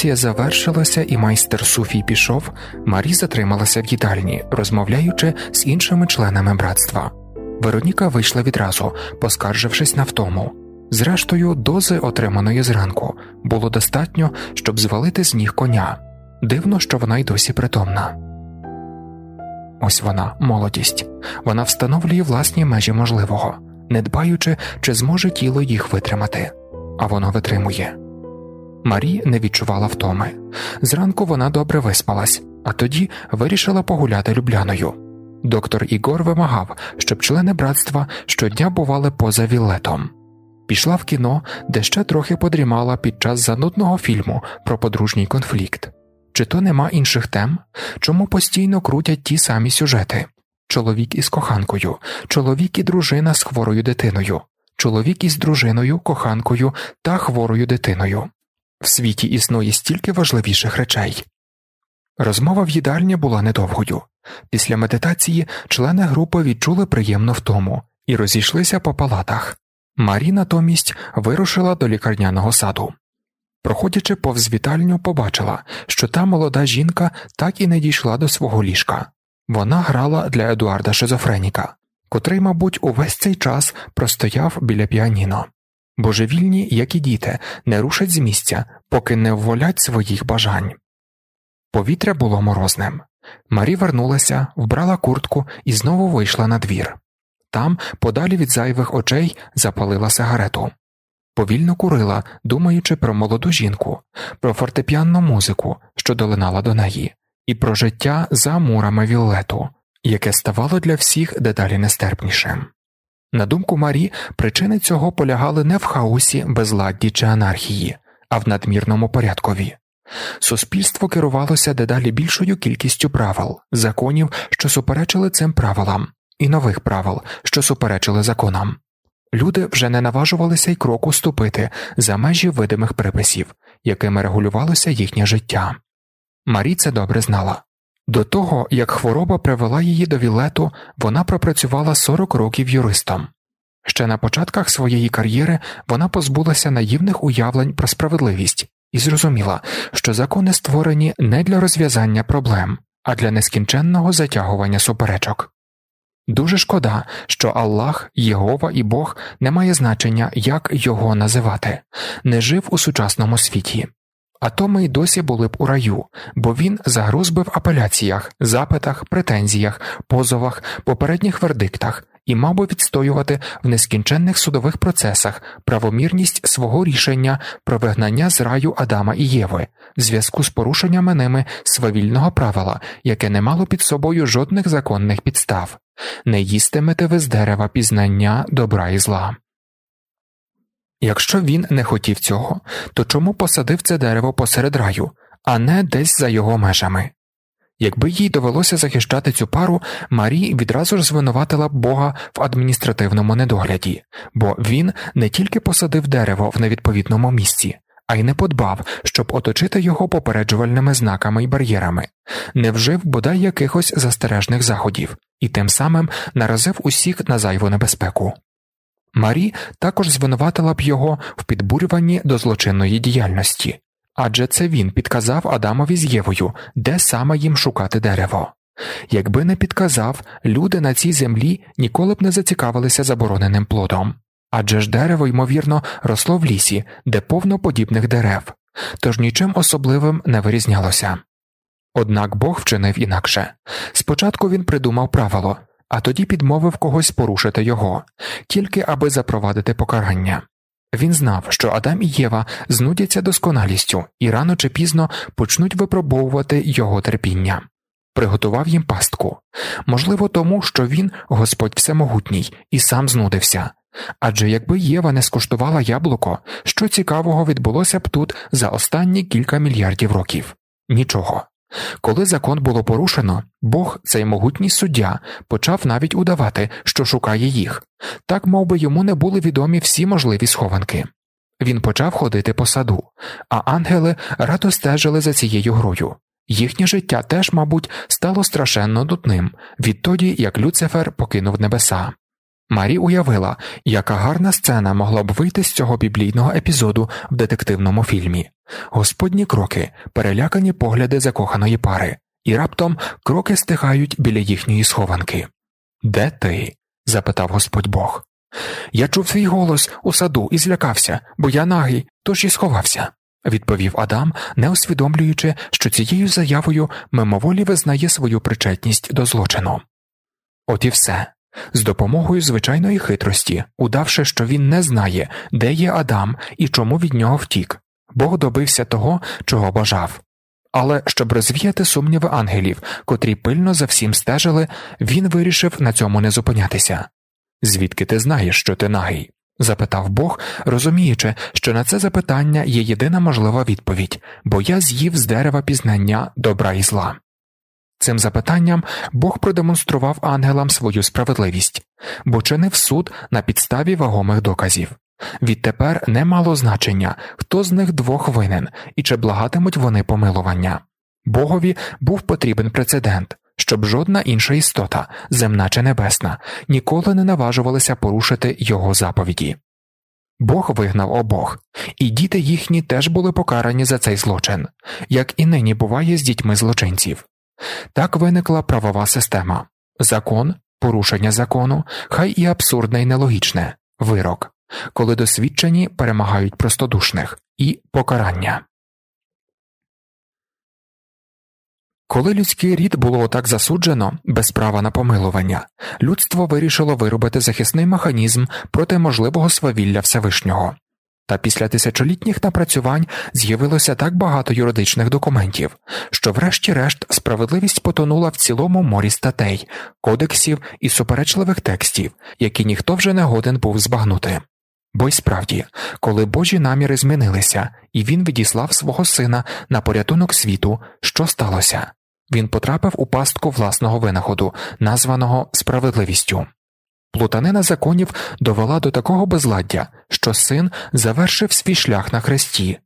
Медитація завершилася і майстер Суфій пішов, Марі затрималася в їдальні, розмовляючи з іншими членами братства. Вероніка вийшла відразу, поскаржившись на втому. Зрештою, дози, отриманої зранку, було достатньо, щоб звалити з ніг коня. Дивно, що вона й досі притомна. Ось вона, молодість, вона встановлює власні межі можливого, не дбаючи, чи зможе тіло їх витримати, а воно витримує. Марі не відчувала втоми. Зранку вона добре виспалась, а тоді вирішила погуляти любляною. Доктор Ігор вимагав, щоб члени братства щодня бували поза віллетом. Пішла в кіно, де ще трохи подрімала під час занудного фільму про подружній конфлікт. Чи то нема інших тем, чому постійно крутять ті самі сюжети чоловік із коханкою, чоловік і дружина з хворою дитиною, чоловік із дружиною, коханкою та хворою дитиною. В світі існує стільки важливіших речей. Розмова в їдальні була недовгою. Після медитації члени групи відчули приємну втому і розійшлися по палатах. Марі натомість вирушила до лікарняного саду. Проходячи повз вітальню, побачила, що та молода жінка так і не дійшла до свого ліжка. Вона грала для Едуарда Шизофреніка, котрий, мабуть, увесь цей час простояв біля піаніно. Божевільні, як і діти, не рушать з місця, поки не вволять своїх бажань. Повітря було морозним. Марі вернулася, вбрала куртку і знову вийшла на двір. Там, подалі від зайвих очей, запалила сигарету. Повільно курила, думаючи про молоду жінку, про фортепіанну музику, що долинала до неї, і про життя за мурами Віллету, яке ставало для всіх дедалі нестерпнішим. На думку Марі, причини цього полягали не в хаосі, безладді чи анархії, а в надмірному порядкові. Суспільство керувалося дедалі більшою кількістю правил, законів, що суперечили цим правилам, і нових правил, що суперечили законам. Люди вже не наважувалися й кроку ступити за межі видимих приписів, якими регулювалося їхнє життя. Марі це добре знала. До того, як хвороба привела її до вілету, вона пропрацювала 40 років юристом. Ще на початках своєї кар'єри вона позбулася наївних уявлень про справедливість і зрозуміла, що закони створені не для розв'язання проблем, а для нескінченного затягування суперечок. Дуже шкода, що Аллах, Єгова і Бог не має значення, як його називати, не жив у сучасному світі. А то ми й досі були б у раю, бо він загруз би в апеляціях, запитах, претензіях, позовах, попередніх вердиктах і мав би відстоювати в нескінченних судових процесах правомірність свого рішення про вигнання з раю Адама і Єви в зв'язку з порушеннями ними свавільного правила, яке не мало під собою жодних законних підстав не їстимете ви з дерева пізнання добра і зла. Якщо він не хотів цього, то чому посадив це дерево посеред раю, а не десь за його межами? Якби їй довелося захищати цю пару, Марі відразу ж звинуватила б Бога в адміністративному недогляді, бо він не тільки посадив дерево в невідповідному місці, а й не подбав, щоб оточити його попереджувальними знаками і бар'єрами, не вжив бодай якихось застережних заходів і тим самим наразив усіх на зайву небезпеку. Марі також звинуватила б його в підбурюванні до злочинної діяльності адже це він підказав Адамові з Євою, де саме їм шукати дерево. Якби не підказав, люди на цій землі ніколи б не зацікавилися забороненим плодом адже ж дерево, ймовірно, росло в лісі, де повно подібних дерев, тож нічим особливим не вирізнялося. Однак Бог вчинив інакше спочатку він придумав правило, а тоді підмовив когось порушити його, тільки аби запровадити покарання. Він знав, що Адам і Єва знудяться досконалістю і рано чи пізно почнуть випробовувати його терпіння, приготував їм пастку, можливо, тому, що він, Господь Всемогутній, і сам знудився. Адже якби Єва не скуштувала яблуко, що цікавого відбулося б тут за останні кілька мільярдів років нічого. Коли закон було порушено, Бог, цей могутній суддя, почав навіть удавати, що шукає їх, так мов би йому не були відомі всі можливі схованки. Він почав ходити по саду, а ангели радо стежили за цією грою. Їхнє життя теж, мабуть, стало страшенно нудним відтоді, як Люцифер покинув небеса. Марі уявила, яка гарна сцена могла б вийти з цього біблійного епізоду в детективному фільмі Господні кроки, перелякані погляди закоханої пари, і раптом кроки стихають біля їхньої схованки. Де ти? запитав Господь Бог. Я чув свій голос у саду і злякався, бо я нагий, тож і сховався, відповів Адам, не усвідомлюючи, що цією заявою мимоволі визнає свою причетність до злочину. От і все. З допомогою звичайної хитрості, удавши, що він не знає, де є Адам і чому від нього втік, Бог добився того, чого бажав. Але щоб розвіяти сумніви ангелів, котрі пильно за всім стежили, він вирішив на цьому не зупинятися. Звідки ти знаєш, що ти нагий? запитав Бог, розуміючи, що на це запитання є єдина можлива відповідь, бо я з'їв з дерева пізнання добра і зла. Цим запитанням Бог продемонстрував ангелам свою справедливість, бо чинив суд на підставі вагомих доказів. Відтепер не мало значення, хто з них двох винен і чи благатимуть вони помилування. Богові був потрібен прецедент, щоб жодна інша істота, земна чи небесна, ніколи не наважувалася порушити його заповіді. Бог вигнав обох, і діти їхні теж були покарані за цей злочин, як і нині буває з дітьми злочинців. Так виникла правова система закон, порушення закону, хай і абсурдне і нелогічне, вирок, коли досвідчені перемагають простодушних, і покарання. Коли людський рід було отак засуджено без права на помилування, людство вирішило виробити захисний механізм проти можливого свавілля Всевишнього. Та після тисячолітніх напрацювань з'явилося так багато юридичних документів, що, врешті-решт, справедливість потонула в цілому морі статей, кодексів і суперечливих текстів, які ніхто вже не годен був збагнути. Бо й справді, коли Божі наміри змінилися, і він відіслав свого сина на порятунок світу, що сталося? Він потрапив у пастку власного винаходу, названого справедливістю. Плутанина законів довела до такого безладдя, що син завершив свій шлях на хресті.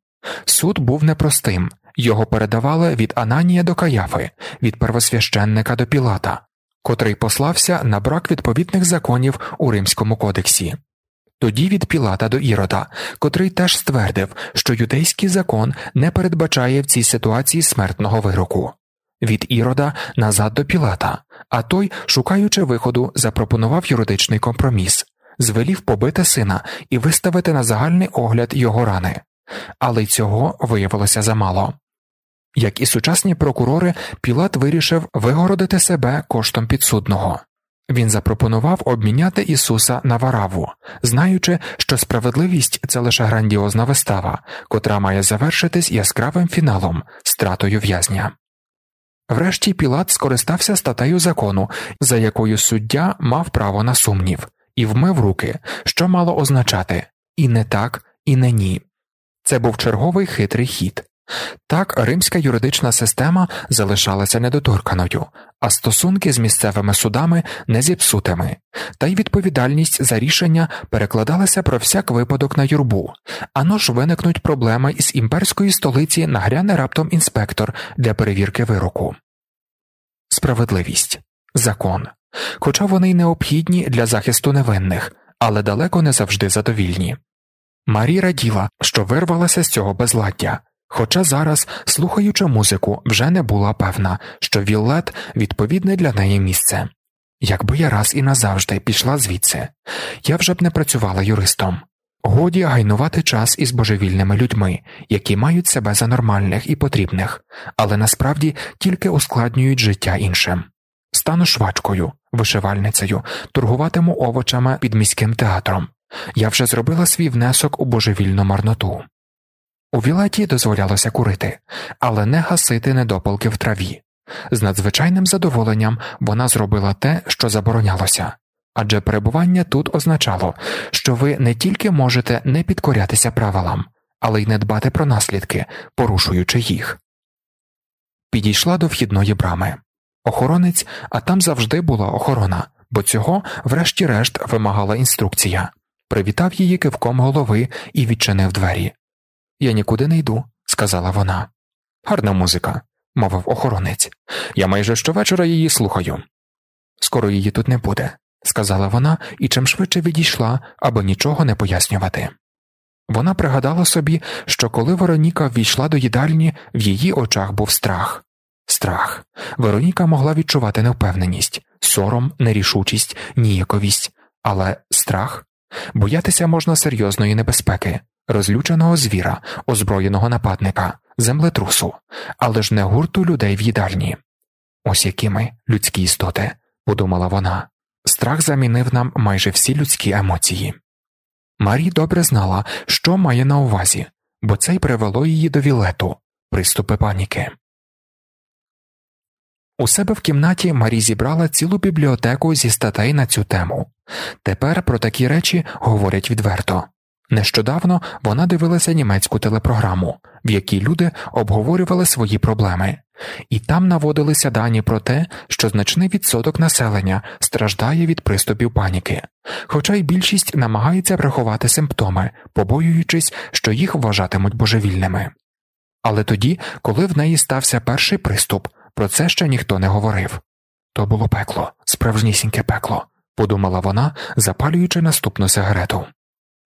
Суд був непростим, його передавали від Ананія до Каяфи, від первосвященника до Пілата, котрий послався на брак відповідних законів у Римському кодексі. Тоді від Пілата до Ірода, котрий теж ствердив, що юдейський закон не передбачає в цій ситуації смертного вироку від Ірода назад до Пілата, а той, шукаючи виходу, запропонував юридичний компроміс, звелів побити сина і виставити на загальний огляд його рани, але й цього виявилося замало. Як і сучасні прокурори, Пілат вирішив вигородити себе коштом підсудного. Він запропонував обміняти Ісуса на вараву, знаючи, що справедливість це лише грандіозна вистава, котра має завершитись яскравим фіналом, стратою в'язня. Врешті Пілат скористався статтею закону, за якою суддя мав право на сумнів, і вмив руки, що мало означати і не так, і не ні. Це був черговий хитрий хід. Так римська юридична система залишалася недоторканою, а стосунки з місцевими судами не зіпсутими, та й відповідальність за рішення перекладалася про всяк випадок на юрбу, ано ж виникнуть проблеми із імперської столиці нагряне раптом інспектор для перевірки вироку. Справедливість закон, хоча вони й необхідні для захисту невинних, але далеко не завжди задовільні. Марі раділа, що вирвалася з цього безладдя. Хоча зараз, слухаючи музику, вже не була певна, що Віллет відповідне для неї місце. Якби я раз і назавжди пішла звідси, я вже б не працювала юристом. Годі гайнувати час із божевільними людьми, які мають себе за нормальних і потрібних, але насправді тільки ускладнюють життя іншим. Стану швачкою, вишивальницею, торгуватиму овочами під міським театром. Я вже зробила свій внесок у божевільну марноту. У Вілаті дозволялося курити, але не гасити недопалки в траві. З надзвичайним задоволенням вона зробила те, що заборонялося, адже перебування тут означало, що ви не тільки можете не підкорятися правилам, але й не дбати про наслідки, порушуючи їх. Підійшла до вхідної брами. Охоронець, а там завжди була охорона, бо цього, врешті-решт, вимагала інструкція. Привітав її кивком голови і відчинив двері. Я нікуди не йду, сказала вона. Гарна музика, мовив охоронець. Я майже щовечора її слухаю. Скоро її тут не буде, сказала вона і чим швидше відійшла, аби нічого не пояснювати. Вона пригадала собі, що коли Вероніка ввійшла до їдальні, в її очах був страх. Страх. Вероніка могла відчувати невпевненість, сором, нерішучість, ніяковість, але страх боятися можна серйозної небезпеки, розлюченого звіра, озброєного нападника, землетрусу, але ж не гурту людей в їдальні. Ось якими людські істоти, подумала вона. Страх замінив нам майже всі людські емоції. Марі добре знала, що має на увазі, бо це й привело її до вілету, приступи паніки. У себе в кімнаті Марі зібрала цілу бібліотеку зі статей на цю тему. Тепер про такі речі говорять відверто. Нещодавно вона дивилася німецьку телепрограму, в якій люди обговорювали свої проблеми, і там наводилися дані про те, що значний відсоток населення страждає від приступів паніки, хоча й більшість намагається приховати симптоми, побоюючись, що їх вважатимуть божевільними. Але тоді, коли в неї стався перший приступ, про це ще ніхто не говорив. То було пекло, справжнісіньке пекло, подумала вона, запалюючи наступну сигарету.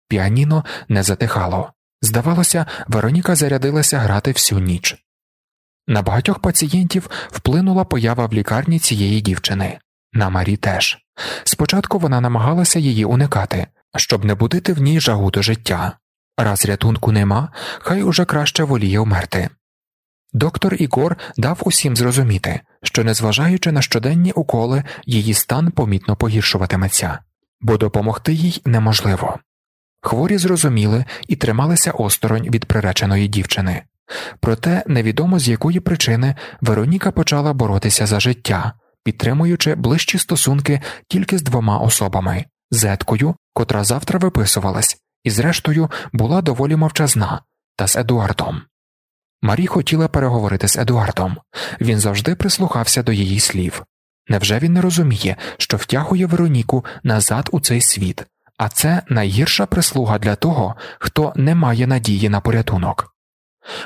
Піаніно не затихало. Здавалося, Вероніка зарядилася грати всю ніч. На багатьох пацієнтів вплинула поява в лікарні цієї дівчини, на Марі теж. Спочатку вона намагалася її уникати, щоб не будити в ній жагу до життя. Раз рятунку нема, хай уже краще воліє вмерти. Доктор Ігор дав усім зрозуміти, що, незважаючи на щоденні уколи, її стан помітно погіршуватиметься, бо допомогти їй неможливо. Хворі зрозуміли і трималися осторонь від приреченої дівчини. Проте невідомо з якої причини Вероніка почала боротися за життя, підтримуючи ближчі стосунки тільки з двома особами зеткою, котра завтра виписувалась, і, зрештою, була доволі мовчазна, та з Едуардом. Марі хотіла переговорити з Едуардом, він завжди прислухався до її слів. Невже він не розуміє, що втягує Вероніку назад у цей світ, а це найгірша прислуга для того, хто не має надії на порятунок?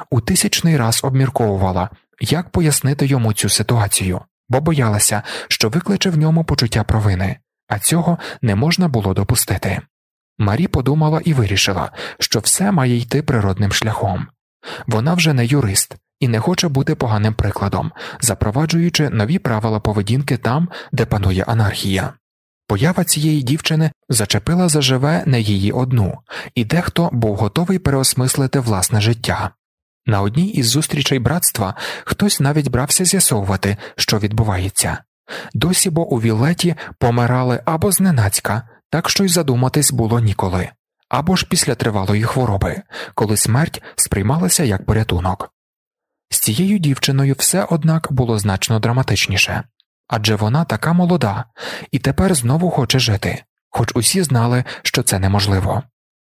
У тисячний раз обмірковувала, як пояснити йому цю ситуацію, бо боялася, що викличе в ньому почуття провини, а цього не можна було допустити. Марі подумала і вирішила, що все має йти природним шляхом. Вона вже не юрист і не хоче бути поганим прикладом, запроваджуючи нові правила поведінки там, де панує анархія. Поява цієї дівчини зачепила заживе не її одну, і дехто був готовий переосмислити власне життя. На одній із зустрічей братства хтось навіть брався з'ясовувати, що відбувається. Досі бо у Вілеті помирали або зненацька, так що й задуматись було ніколи або ж після тривалої хвороби, коли смерть сприймалася як порятунок. З цією дівчиною все однак було значно драматичніше адже вона така молода і тепер знову хоче жити, хоч усі знали, що це неможливо.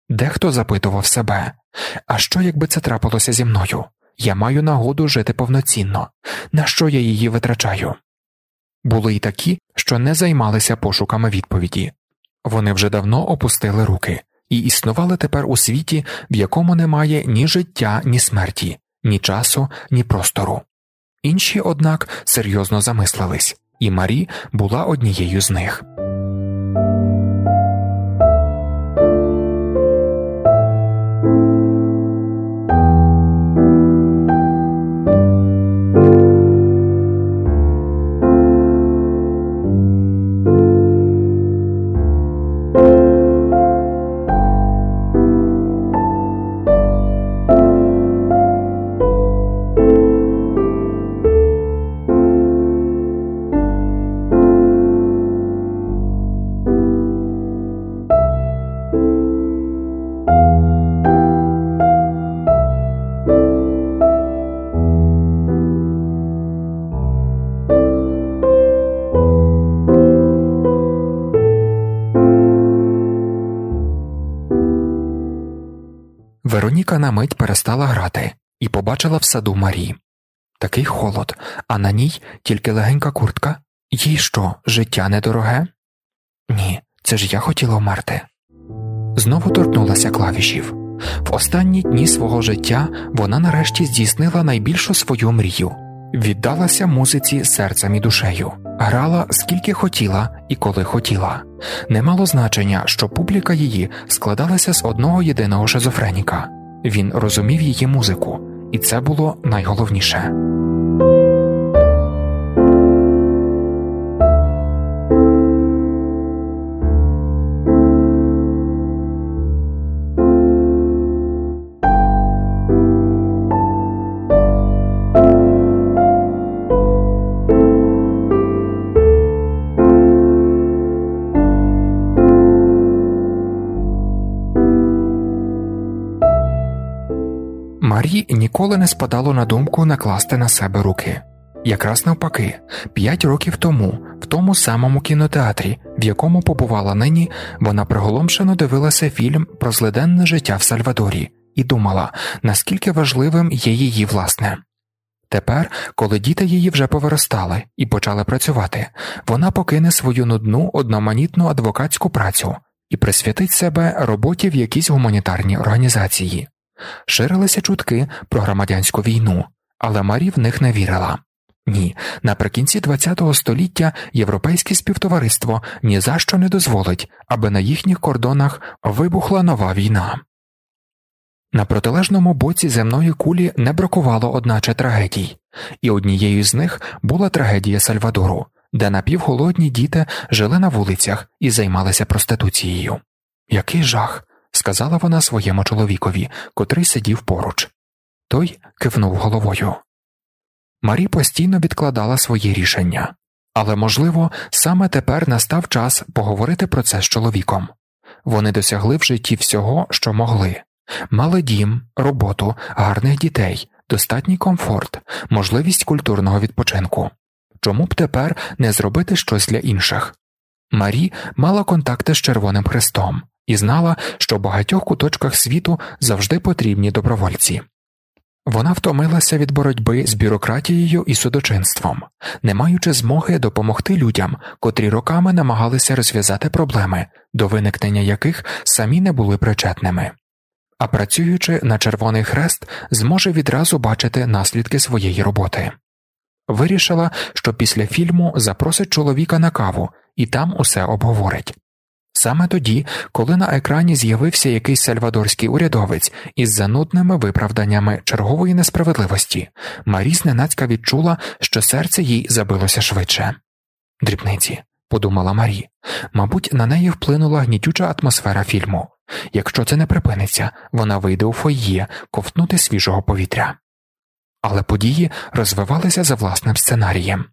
Дехто запитував себе а що, якби це трапилося зі мною? Я маю нагоду жити повноцінно, на що я її витрачаю? Були й такі, що не займалися пошуками відповіді вони вже давно опустили руки, і існували тепер у світі, в якому немає ні життя, ні смерті, ні часу, ні простору. Інші, однак, серйозно замислились, і Марі була однією з них. Саду Марі. Такий холод, а на ній тільки легенька куртка. Їй що, життя недороге? Ні, це ж я хотіла вмерти. Знову торкнулася клавішів. В останні дні свого життя вона нарешті здійснила найбільшу свою мрію віддалася музиці серцем і душею, грала скільки хотіла і коли хотіла. Не мало значення, що публіка її складалася з одного єдиного шизофреніка. Він розумів її музику, і це було найголовніше. Ніколи не спадало на думку накласти на себе руки. Якраз навпаки, п'ять років тому, в тому самому кінотеатрі, в якому побувала нині, вона приголомшено дивилася фільм про злиденне життя в Сальвадорі і думала, наскільки важливим є її власне. Тепер, коли діти її вже повиростали і почали працювати, вона покине свою нудну одноманітну адвокатську працю і присвятить себе роботі в якійсь гуманітарній організації. Ширилися чутки про громадянську війну, але Марі в них не вірила. Ні, наприкінці ХХ століття європейське співтовариство ні за що не дозволить, аби на їхніх кордонах вибухла нова війна. На протилежному боці земної кулі не бракувало одначе трагедій, і однією з них була трагедія Сальвадору, де напівголодні діти жили на вулицях і займалися проституцією. Який жах! Сказала вона своєму чоловікові, котрий сидів поруч. Той кивнув головою. Марі постійно відкладала свої рішення, але, можливо, саме тепер настав час поговорити про це з чоловіком. Вони досягли в житті всього, що могли мали дім, роботу, гарних дітей, достатній комфорт, можливість культурного відпочинку. Чому б тепер не зробити щось для інших? Марі мала контакти з Червоним Хрестом і знала, що в багатьох куточках світу завжди потрібні добровольці. Вона втомилася від боротьби з бюрократією і судочинством, не маючи змоги допомогти людям, котрі роками намагалися розв'язати проблеми, до виникнення яких самі не були причетними. А працюючи на Червоний Хрест, зможе відразу бачити наслідки своєї роботи. Вирішила, що після фільму запросить чоловіка на каву і там усе обговорить. Саме тоді, коли на екрані з'явився якийсь сальвадорський урядовець із занудними виправданнями чергової несправедливості, Марі зненацька відчула, що серце їй забилося швидше. Дрібниці, подумала Марі, мабуть, на неї вплинула гнітюча атмосфера фільму. Якщо це не припиниться, вона вийде у фойє ковтнути свіжого повітря. Але події розвивалися за власним сценарієм.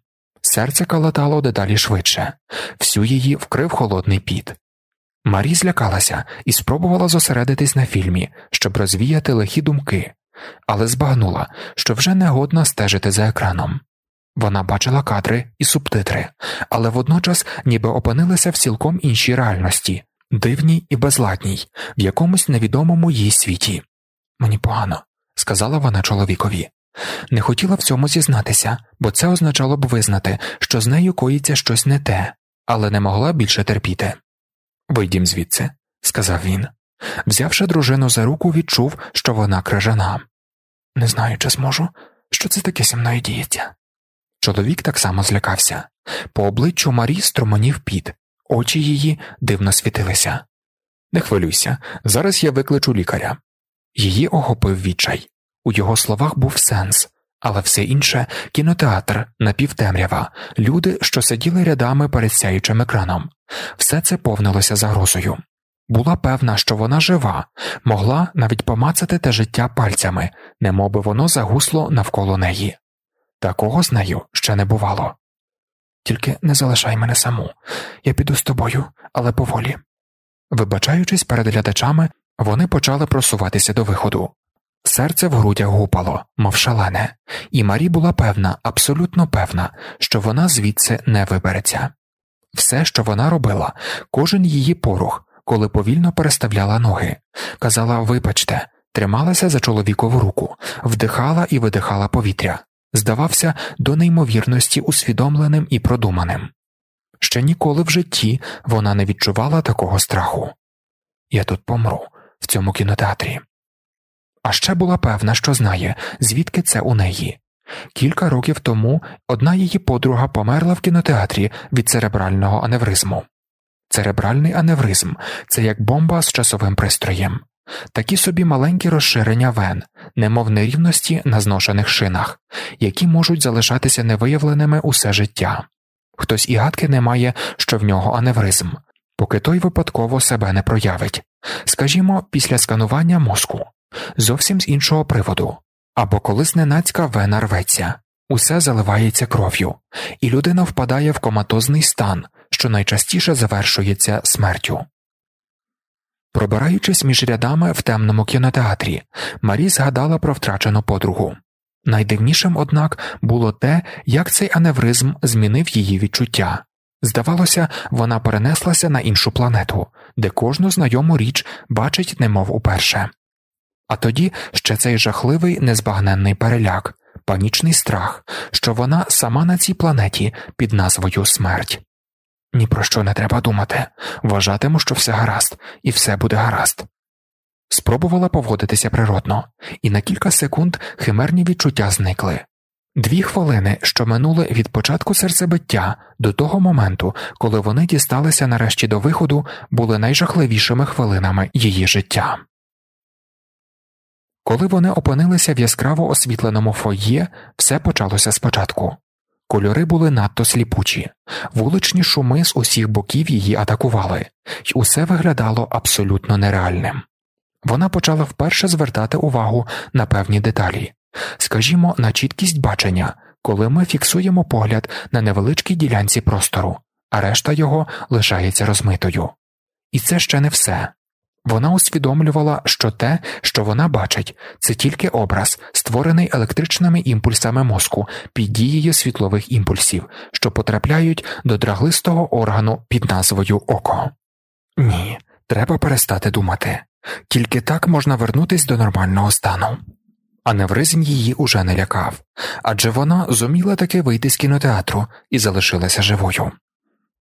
Серце калатало дедалі швидше, всю її вкрив холодний піт. Марі злякалася і спробувала зосередитись на фільмі, щоб розвіяти лихі думки, але збагнула, що вже не годна стежити за екраном. Вона бачила кадри і субтитри, але водночас ніби опинилася в цілком іншій реальності, дивній і безладній, в якомусь невідомому їй світі. Мені погано, сказала вона чоловікові. Не хотіла в цьому зізнатися, бо це означало б визнати, що з нею коїться щось не те, але не могла більше терпіти. Вийдім звідси, сказав він. Взявши дружину за руку, відчув, що вона крижана. Не знаю, чи зможу, що це таке зі мною діється. Чоловік так само злякався. По обличчю Марі строманів піт, очі її дивно світилися. Не хвилюйся, зараз я викличу лікаря. Її охопив відчай. У його словах був сенс, але все інше кінотеатр, напівтемрява, люди, що сиділи рядами перед сяючим екраном, все це повнилося загрозою. Була певна, що вона жива, могла навіть помацати те життя пальцями, немоби воно загусло навколо неї. Такого з нею ще не бувало. Тільки не залишай мене саму, я піду з тобою, але поволі. Вибачаючись перед глядачами, вони почали просуватися до виходу. Серце в грудях гупало, мов шалене, і Марі була певна, абсолютно певна, що вона звідси не вибереться. Все, що вона робила, кожен її порух, коли повільно переставляла ноги, казала Вибачте, трималася за чоловікову руку, вдихала і видихала повітря, здавався до неймовірності усвідомленим і продуманим. Ще ніколи в житті вона не відчувала такого страху. Я тут помру в цьому кінотеатрі а ще була певна, що знає, звідки це у неї. Кілька років тому одна її подруга померла в кінотеатрі від церебрального аневризму. Церебральний аневризм це як бомба з часовим пристроєм, такі собі маленькі розширення вен, немов нерівності на зношених шинах, які можуть залишатися невиявленими усе життя. Хтось і гадки не має, що в нього аневризм, поки той випадково себе не проявить, скажімо, після сканування мозку, зовсім з іншого приводу, або коли зненацька вена рветься, усе заливається кров'ю, і людина впадає в коматозний стан, що найчастіше завершується смертю. Пробираючись між рядами в темному кінотеатрі, Марі згадала про втрачену подругу. Найдивнішим, однак, було те, як цей аневризм змінив її відчуття. Здавалося, вона перенеслася на іншу планету, де кожну знайому річ бачить немов уперше. А тоді ще цей жахливий незбагненний переляк, панічний страх, що вона сама на цій планеті під назвою смерть. Ні про що не треба думати, вважатиму, що все гаразд, і все буде гаразд. Спробувала поводитися природно, і на кілька секунд химерні відчуття зникли. Дві хвилини, що минули від початку серцебиття до того моменту, коли вони дісталися нарешті до виходу, були найжахливішими хвилинами її життя. Коли вони опинилися в яскраво освітленому фойє, все почалося спочатку. Кольори були надто сліпучі, вуличні шуми з усіх боків її атакували, і усе виглядало абсолютно нереальним. Вона почала вперше звертати увагу на певні деталі, скажімо, на чіткість бачення, коли ми фіксуємо погляд на невеличкій ділянці простору, а решта його лишається розмитою. І це ще не все. Вона усвідомлювала, що те, що вона бачить, це тільки образ, створений електричними імпульсами мозку під дією світлових імпульсів, що потрапляють до драглистого органу під назвою Око. Ні, треба перестати думати. Тільки так можна вернутися до нормального стану. Аневризм її уже не лякав, адже вона зуміла таки вийти з кінотеатру і залишилася живою.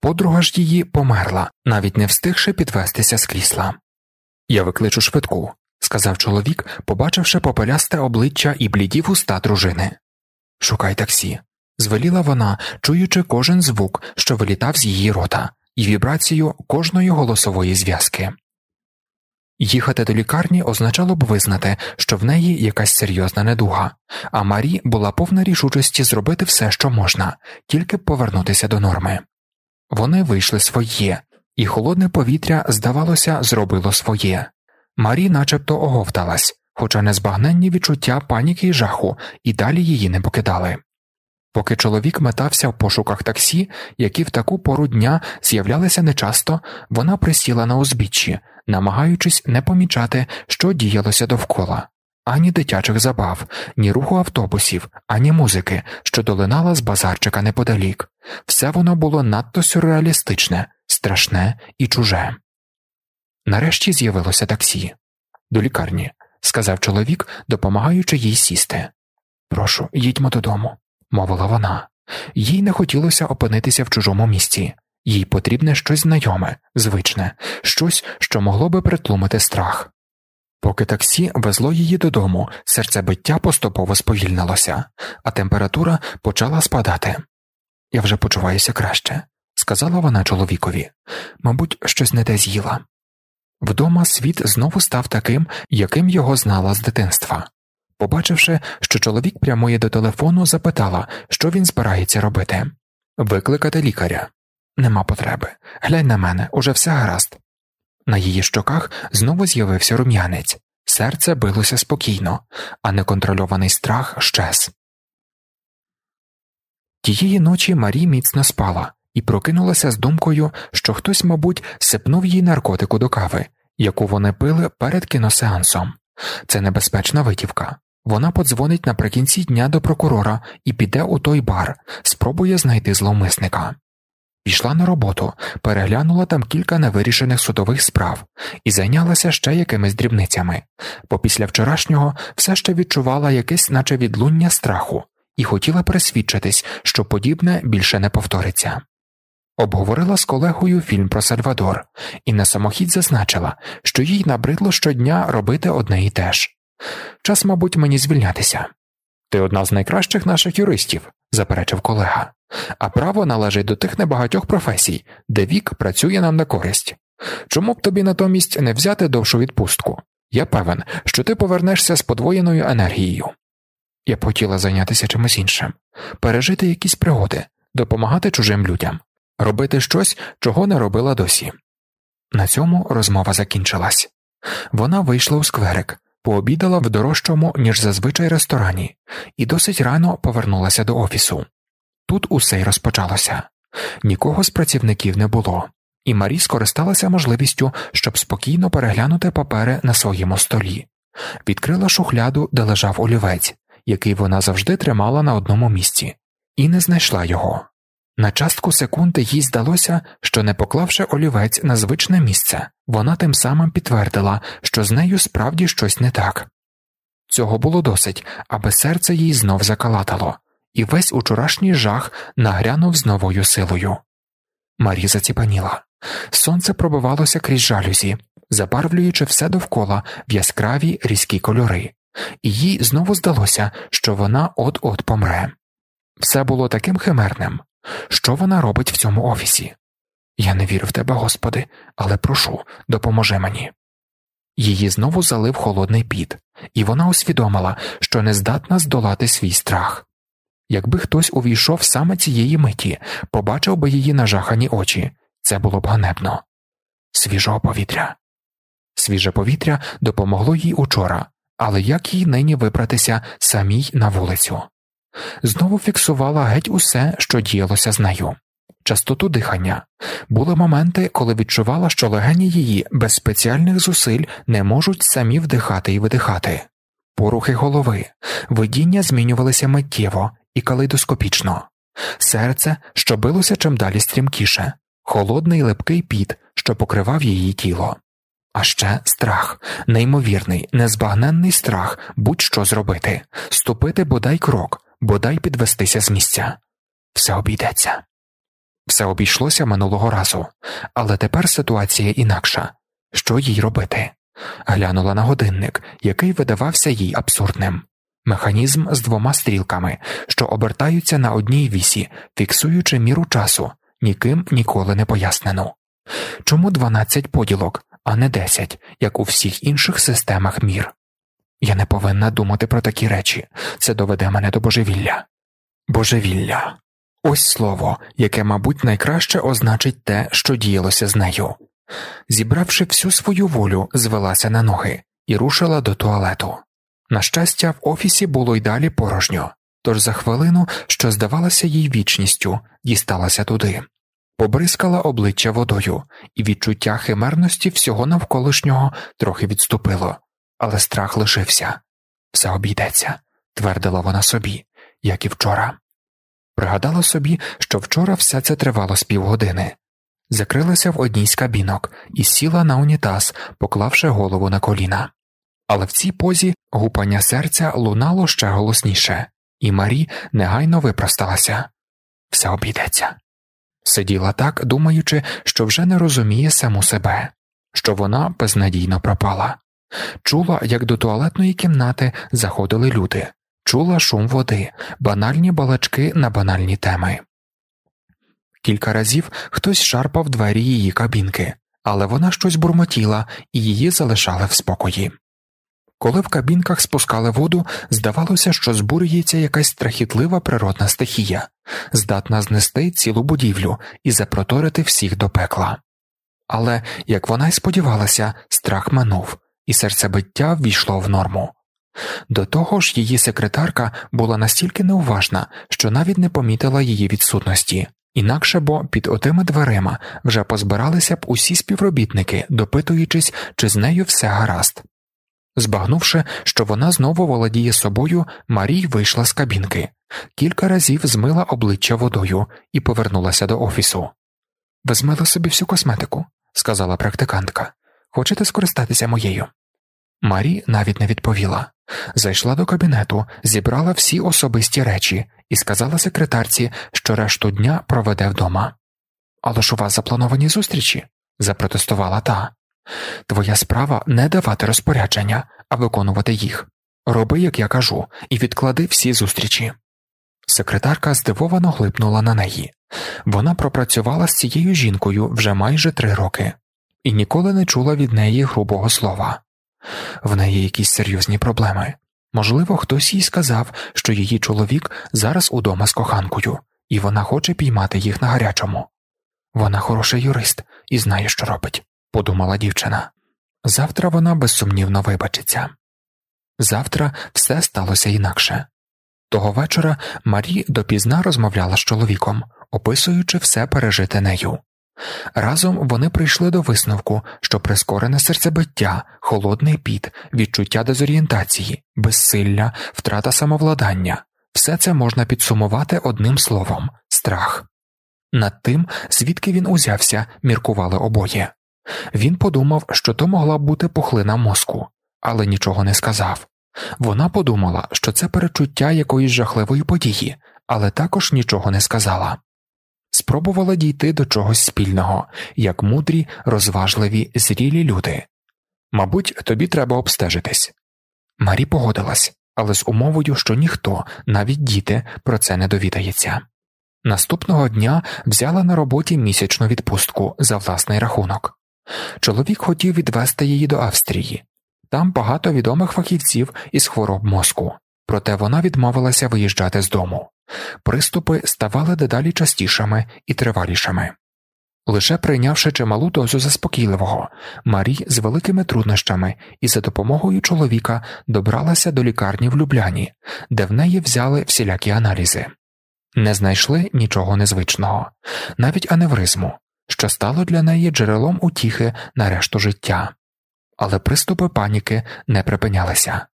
Подруга ж її померла, навіть не встигши підвестися з крісла. Я викличу швидку, сказав чоловік, побачивши попелясте обличчя і бліді вуста дружини. Шукай таксі, звеліла вона, чуючи кожен звук, що вилітав з її рота, і вібрацію кожної голосової зв'язки. Їхати до лікарні означало б визнати, що в неї якась серйозна недуга, а Марі була повна рішучості зробити все, що можна, тільки повернутися до норми. Вони вийшли своє, і холодне повітря, здавалося, зробило своє. Марі начебто оговталась, хоча незбагненні відчуття паніки й жаху і далі її не покидали. Поки чоловік метався в пошуках таксі, які в таку пору дня з'являлися нечасто, вона присіла на узбіччі, намагаючись не помічати, що діялося довкола, ані дитячих забав, ні руху автобусів, ані музики, що долинала з базарчика неподалік. Все воно було надто сюрреалістичне, страшне і чуже. Нарешті з'явилося таксі. До лікарні, сказав чоловік, допомагаючи їй сісти. Прошу, їдьмо додому, мовила вона. Їй не хотілося опинитися в чужому місці, їй потрібне щось знайоме, звичне, щось, що могло би притлумити страх. Поки таксі везло її додому, серцебиття поступово сповільнилося, а температура почала спадати. Я вже почуваюся краще, сказала вона чоловікові, мабуть, щось не те з'їла. Вдома світ знову став таким, яким його знала з дитинства. Побачивши, що чоловік прямує до телефону, запитала, що він збирається робити викликати лікаря. Нема потреби. Глянь на мене, уже все гаразд. На її щоках знову з'явився рум'янець, серце билося спокійно, а неконтрольований страх щез. Тієї ночі Марі міцно спала і прокинулася з думкою, що хтось, мабуть, сипнув їй наркотику до кави, яку вони пили перед кіносеансом. Це небезпечна витівка. Вона подзвонить наприкінці дня до прокурора і піде у той бар, спробує знайти зловмисника. Пішла на роботу, переглянула там кілька невирішених судових справ і зайнялася ще якимись дрібницями, бо після вчорашнього все ще відчувала якесь, наче відлуння страху, і хотіла пересвідчитись, що подібне більше не повториться. Обговорила з колегою фільм про Сальвадор і на самохід зазначила, що їй набридло щодня робити одне і те ж. Час, мабуть, мені звільнятися. Ти одна з найкращих наших юристів, заперечив колега, а право належить до тих небагатьох професій, де вік працює нам на користь. Чому б тобі натомість не взяти довшу відпустку? Я певен, що ти повернешся з подвоєною енергією. Я б хотіла зайнятися чимось іншим, пережити якісь пригоди, допомагати чужим людям, робити щось, чого не робила досі. На цьому розмова закінчилась. Вона вийшла у скверик, пообідала в дорожчому, ніж зазвичай ресторані, і досить рано повернулася до офісу. Тут усе й розпочалося нікого з працівників не було, і Марі скористалася можливістю, щоб спокійно переглянути папери на своєму столі, відкрила шухляду, де лежав олівець, який вона завжди тримала на одному місці, і не знайшла його. На частку секунди їй здалося, що, не поклавши олівець на звичне місце, вона тим самим підтвердила, що з нею справді щось не так. Цього було досить, аби серце їй знов закалатало, і весь учорашній жах нагрянув з новою силою. Марі заціпаніла. Сонце пробивалося крізь жалюзі, забарвлюючи все довкола в яскраві різкі кольори, і їй знову здалося, що вона от от помре. Все було таким химерним. Що вона робить в цьому офісі? Я не вірю в тебе, Господи, але прошу, допоможи мені. Її знову залив холодний піт, і вона усвідомила, що не здатна здолати свій страх. Якби хтось увійшов саме цієї миті, побачив би її нажахані очі, це було б ганебно. Свіжого повітря. Свіже повітря допомогло їй учора, але як їй нині вибратися самій на вулицю? Знову фіксувала геть усе, що діялося з нею. Частоту дихання. Були моменти, коли відчувала, що легені її без спеціальних зусиль не можуть самі вдихати і видихати, порухи голови, видіння змінювалися миттєво і калейдоскопічно, серце, що билося чим далі стрімкіше, холодний липкий піт, що покривав її тіло. А ще страх, неймовірний, незбагненний страх будь-що зробити, ступити бодай крок, бодай підвестися з місця. Все обійдеться. Все обійшлося минулого разу, але тепер ситуація інакша. Що їй робити? Глянула на годинник, який видавався їй абсурдним. Механізм з двома стрілками, що обертаються на одній вісі, фіксуючи міру часу, ніким ніколи не пояснено. Чому 12 поділок, а не 10, як у всіх інших системах мір? Я не повинна думати про такі речі, це доведе мене до божевілля. Божевілля ось слово, яке, мабуть, найкраще означить те, що діялося з нею. Зібравши всю свою волю, звелася на ноги і рушила до туалету. На щастя, в офісі було й далі порожньо, тож за хвилину, що здавалося їй вічністю, дісталася туди, побризкала обличчя водою, і відчуття химерності всього навколишнього трохи відступило але страх лишився все обійдеться, твердила вона собі, як і вчора. Пригадала собі, що вчора все це тривало з півгодини, закрилася в одній з кабінок і сіла на унітаз, поклавши голову на коліна. Але в цій позі гупання серця лунало ще голосніше, і Марі негайно випросталася все обійдеться. Сиділа так, думаючи, що вже не розуміє саму себе, що вона безнадійно пропала. Чула, як до туалетної кімнати заходили люди, чула шум води, банальні балачки на банальні теми. Кілька разів хтось шарпав двері її кабінки, але вона щось бурмотіла і її залишали в спокої. Коли в кабінках спускали воду, здавалося, що збурюється якась страхітлива природна стихія, здатна знести цілу будівлю і запроторити всіх до пекла. Але, як вона й сподівалася, страх минув і серцебиття ввійшло в норму. До того ж, її секретарка була настільки неуважна, що навіть не помітила її відсутності, інакше бо під отими дверима вже позбиралися б усі співробітники, допитуючись, чи з нею все гаразд. Збагнувши, що вона знову володіє собою, Марій вийшла з кабінки, кілька разів змила обличчя водою і повернулася до офісу. Ви змили собі всю косметику, сказала практикантка. Хочете скористатися моєю? Марі навіть не відповіла. Зайшла до кабінету, зібрала всі особисті речі і сказала секретарці, що решту дня проведе вдома. Але ж у вас заплановані зустрічі, запротестувала та. Твоя справа не давати розпорядження, а виконувати їх. Роби, як я кажу, і відклади всі зустрічі. Секретарка здивовано глипнула на неї. Вона пропрацювала з цією жінкою вже майже три роки і ніколи не чула від неї грубого слова. В неї якісь серйозні проблеми. Можливо, хтось їй сказав, що її чоловік зараз удома з коханкою, і вона хоче піймати їх на гарячому. Вона хороший юрист і знає, що робить, подумала дівчина. Завтра вона безсумнівно вибачиться. Завтра все сталося інакше. Того вечора Марі допізна розмовляла з чоловіком, описуючи все пережите нею. Разом вони прийшли до висновку, що прискорене серцебиття, холодний піт, відчуття дезорієнтації, безсилля, втрата самовладання все це можна підсумувати одним словом страх. Над тим, звідки він узявся, міркували обоє. Він подумав, що то могла бути пухлина мозку, але нічого не сказав. Вона подумала, що це перечуття якоїсь жахливої події, але також нічого не сказала. Спробувала дійти до чогось спільного, як мудрі, розважливі, зрілі люди. Мабуть, тобі треба обстежитись. Марі погодилась, але з умовою, що ніхто, навіть діти, про це не довідається. Наступного дня взяла на роботі місячну відпустку за власний рахунок. Чоловік хотів відвести її до Австрії, там багато відомих фахівців із хвороб мозку, проте вона відмовилася виїжджати з дому. Приступи ставали дедалі частішими і тривалішими. Лише прийнявши чималу дозу заспокійливого, Марі з великими труднощами і за допомогою чоловіка добралася до лікарні в Любляні, де в неї взяли всілякі аналізи, не знайшли нічого незвичного, навіть аневризму, що стало для неї джерелом утіхи на решту життя але приступи паніки не припинялися.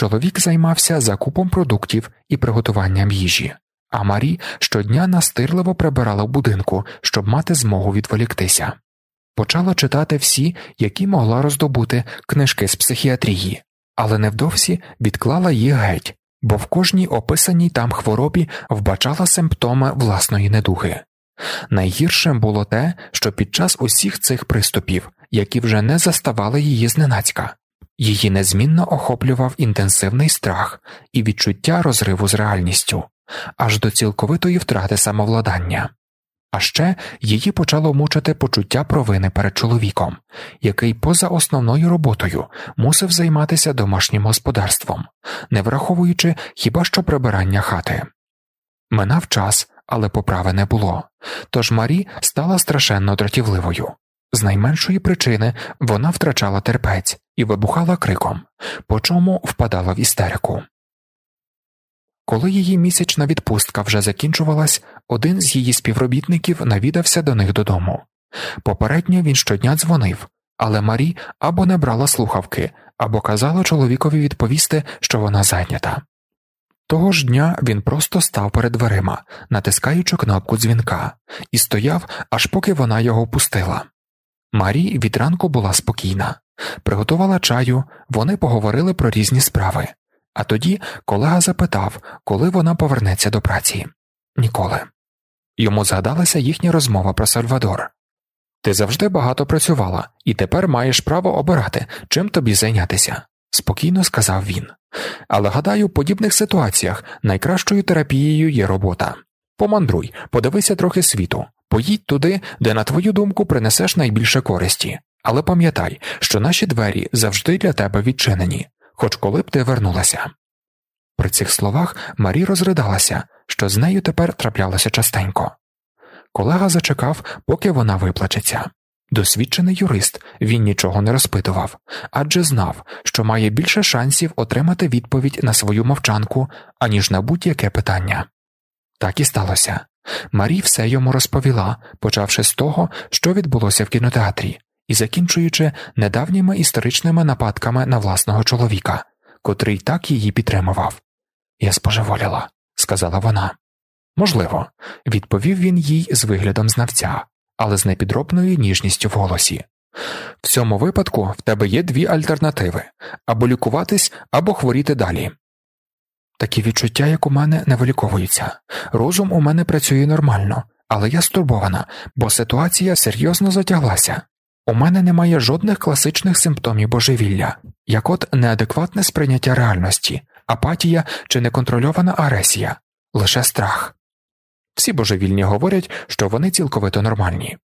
Чоловік займався закупом продуктів і приготуванням їжі, а Марі щодня настирливо прибирала в будинку, щоб мати змогу відволіктися. Почала читати всі, які могла роздобути книжки з психіатрії, але невдовзі відклала їх геть, бо в кожній описаній там хворобі вбачала симптоми власної недуги. Найгіршим було те, що під час усіх цих приступів які вже не заставали її зненацька, її незмінно охоплював інтенсивний страх і відчуття розриву з реальністю, аж до цілковитої втрати самовладання. А ще її почало мучити почуття провини перед чоловіком, який поза основною роботою мусив займатися домашнім господарством, не враховуючи хіба що прибирання хати. Минав час, але поправи не було, тож Марі стала страшенно дратівливою. З найменшої причини вона втрачала терпець і вибухала криком, по чому впадала в істерику. Коли її місячна відпустка вже закінчувалась, один з її співробітників навідався до них додому. Попередньо він щодня дзвонив, але Марі або не брала слухавки, або казала чоловікові відповісти, що вона зайнята. Того ж дня він просто став перед дверима, натискаючи кнопку дзвінка, і стояв, аж поки вона його пустила. Марі від ранку була спокійна, приготувала чаю, вони поговорили про різні справи, а тоді колега запитав, коли вона повернеться до праці. Ніколи. Йому згадалася їхня розмова про Сальвадор. Ти завжди багато працювала, і тепер маєш право обирати, чим тобі зайнятися, спокійно сказав він. Але гадаю, в подібних ситуаціях найкращою терапією є робота. Помандруй, подивися трохи світу, Поїдь туди, де, на твою думку, принесеш найбільше користі, але пам'ятай, що наші двері завжди для тебе відчинені, хоч коли б ти вернулася. При цих словах Марі розридалася, що з нею тепер траплялося частенько. Колега зачекав, поки вона виплачеться. Досвідчений юрист він нічого не розпитував, адже знав, що має більше шансів отримати відповідь на свою мовчанку, аніж на будь-яке питання. Так і сталося. Марі все йому розповіла, почавши з того, що відбулося в кінотеатрі, і закінчуючи недавніми історичними нападками на власного чоловіка, котрий так її підтримував. Я спожеволіла, сказала вона. Можливо, відповів він їй з виглядом знавця, але з непідробною ніжністю в голосі. В цьому випадку в тебе є дві альтернативи або лікуватись, або хворіти далі. Такі відчуття, як у мене, не виліковуються. Розум у мене працює нормально, але я стурбована, бо ситуація серйозно затяглася. У мене немає жодних класичних симптомів божевілля, як от неадекватне сприйняття реальності, апатія чи неконтрольована агресія, лише страх. Всі божевільні говорять, що вони цілковито нормальні.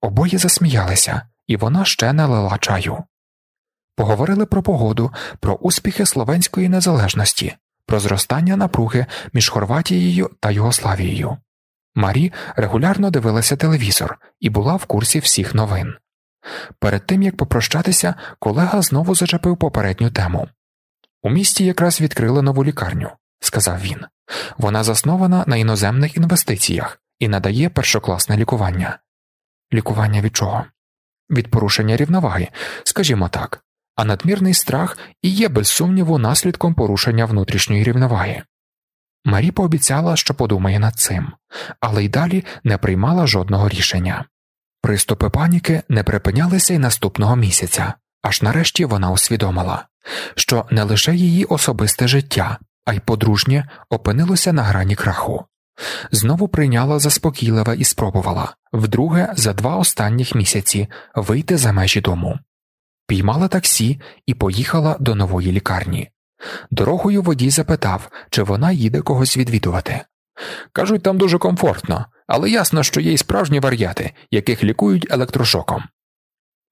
Обоє засміялися, і вона ще налила чаю. Поговорили про погоду, про успіхи словенської незалежності, про зростання напруги між Хорватією та Югославією. Марі регулярно дивилася телевізор і була в курсі всіх новин. Перед тим як попрощатися, колега знову зачепив попередню тему. У місті якраз відкрили нову лікарню, сказав він. Вона заснована на іноземних інвестиціях і надає першокласне лікування. Лікування від чого? Від порушення рівноваги, скажімо так, а надмірний страх і є без сумніву наслідком порушення внутрішньої рівноваги. Марі пообіцяла, що подумає над цим, але й далі не приймала жодного рішення. Приступи паніки не припинялися й наступного місяця, аж нарешті вона усвідомила, що не лише її особисте життя, а й подружнє опинилося на грані краху. Знову прийняла заспокійливе і спробувала вдруге за два останніх місяці вийти за межі дому. Піймала таксі і поїхала до нової лікарні. Дорогою водій запитав, чи вона їде когось відвідувати. Кажуть, там дуже комфортно, але ясно, що є й справжні вар'яти, яких лікують електрошоком.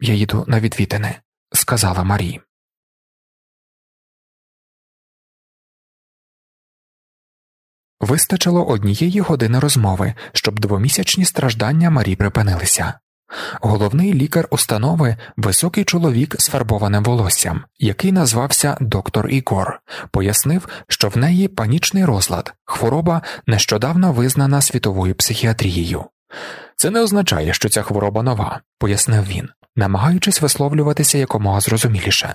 Я їду на відвідини, сказала Марі. Вистачило однієї години розмови, щоб двомісячні страждання Марі припинилися. Головний лікар установи високий чоловік з фарбованим волоссям, який назвався доктор Ігор, пояснив, що в неї панічний розлад, хвороба нещодавно визнана світовою психіатрією. Це не означає, що ця хвороба нова, пояснив він, намагаючись висловлюватися якомога зрозуміліше.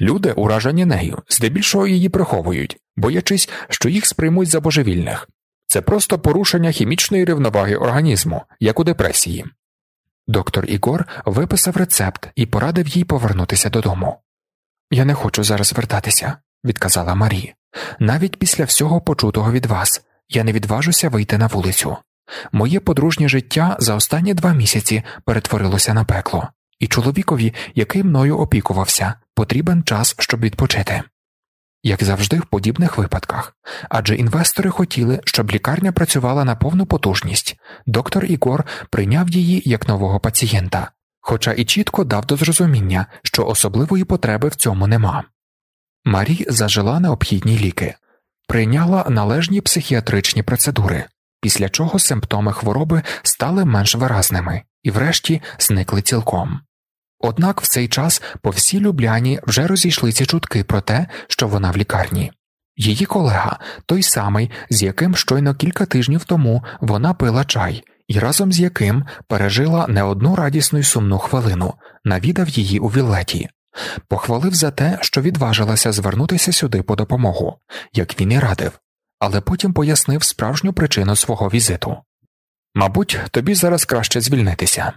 Люди, уражені нею, здебільшого її приховують, боячись, що їх сприймуть за божевільних. Це просто порушення хімічної рівноваги організму, як у депресії. Доктор Ігор виписав рецепт і порадив їй повернутися додому. Я не хочу зараз вертатися, відказала Марі. Навіть після всього почутого від вас я не відважуся вийти на вулицю. Моє подружнє життя за останні два місяці перетворилося на пекло, і чоловікові, який мною опікувався, потрібен час, щоб відпочити як завжди в подібних випадках, адже інвестори хотіли, щоб лікарня працювала на повну потужність, доктор Ігор прийняв її як нового пацієнта, хоча і чітко дав до зрозуміння, що особливої потреби в цьому нема. Марі зажила необхідні ліки, прийняла належні психіатричні процедури, після чого симптоми хвороби стали менш виразними і, врешті, зникли цілком. Однак в цей час по всій Любляні вже розійшлися чутки про те, що вона в лікарні. Її колега, той самий, з яким щойно кілька тижнів тому вона пила чай, і разом з яким пережила не одну радісну й сумну хвилину, навідав її у Віллеті, похвалив за те, що відважилася звернутися сюди по допомогу, як він і радив, але потім пояснив справжню причину свого візиту. Мабуть, тобі зараз краще звільнитися.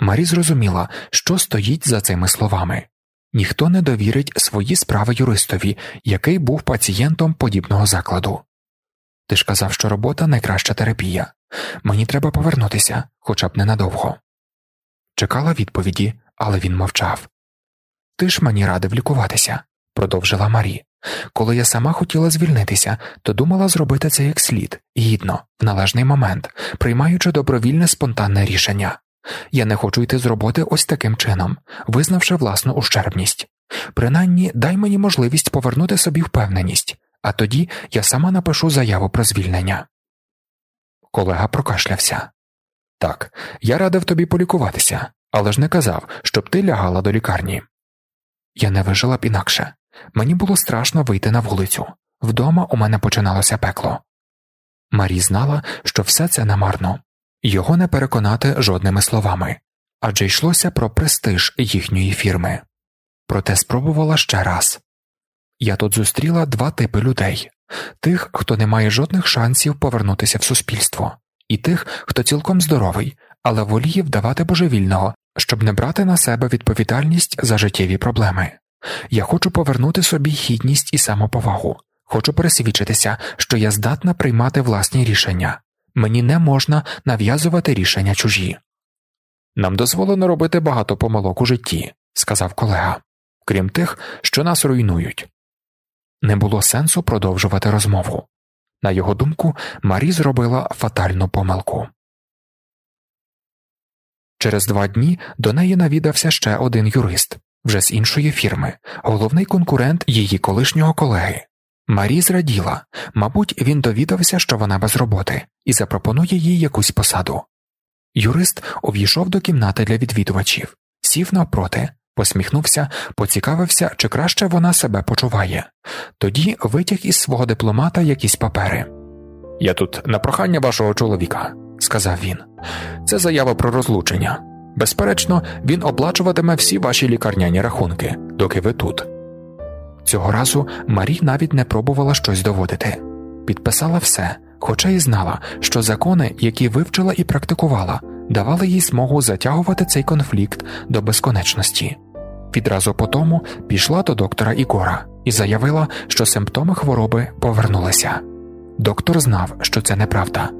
Марі зрозуміла, що стоїть за цими словами ніхто не довірить свої справи юристові, який був пацієнтом подібного закладу. Ти ж казав, що робота найкраща терапія. Мені треба повернутися, хоча б ненадовго. Чекала відповіді, але він мовчав. Ти ж мені радив лікуватися, продовжила Марі. Коли я сама хотіла звільнитися, то думала зробити це як слід, гідно, в належний момент, приймаючи добровільне спонтанне рішення. Я не хочу йти з роботи ось таким чином, визнавши власну ущербність. Принаймні дай мені можливість повернути собі впевненість, а тоді я сама напишу заяву про звільнення. Колега прокашлявся. Так, я радив тобі полікуватися, але ж не казав, щоб ти лягала до лікарні. Я не вижила б інакше. Мені було страшно вийти на вулицю. Вдома у мене починалося пекло. Марі знала, що все це намарно. Його не переконати жодними словами адже йшлося про престиж їхньої фірми. Проте спробувала ще раз я тут зустріла два типи людей тих, хто не має жодних шансів повернутися в суспільство, і тих, хто цілком здоровий, але воліє вдавати божевільного, щоб не брати на себе відповідальність за життєві проблеми. Я хочу повернути собі гідність і самоповагу, хочу пересвідчитися, що я здатна приймати власні рішення. Мені не можна нав'язувати рішення чужі. Нам дозволено робити багато помилок у житті, сказав колега, крім тих, що нас руйнують. Не було сенсу продовжувати розмову. На його думку, Марі зробила фатальну помилку. Через два дні до неї навідався ще один юрист, вже з іншої фірми, головний конкурент її колишнього колеги. Марі зраділа, мабуть, він довідався, що вона без роботи, і запропонує їй якусь посаду. Юрист увійшов до кімнати для відвідувачів, сів навпроти, посміхнувся, поцікавився, чи краще вона себе почуває, тоді витяг із свого дипломата якісь папери. Я тут на прохання вашого чоловіка, сказав він. Це заява про розлучення. Безперечно, він оплачуватиме всі ваші лікарняні рахунки, доки ви тут. Цього разу Марі навіть не пробувала щось доводити, підписала все, хоча й знала, що закони, які вивчила і практикувала, давали їй змогу затягувати цей конфлікт до безконечності. Відразу по тому пішла до доктора Ігора і заявила, що симптоми хвороби повернулися. Доктор знав, що це неправда,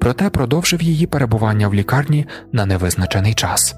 проте продовжив її перебування в лікарні на невизначений час.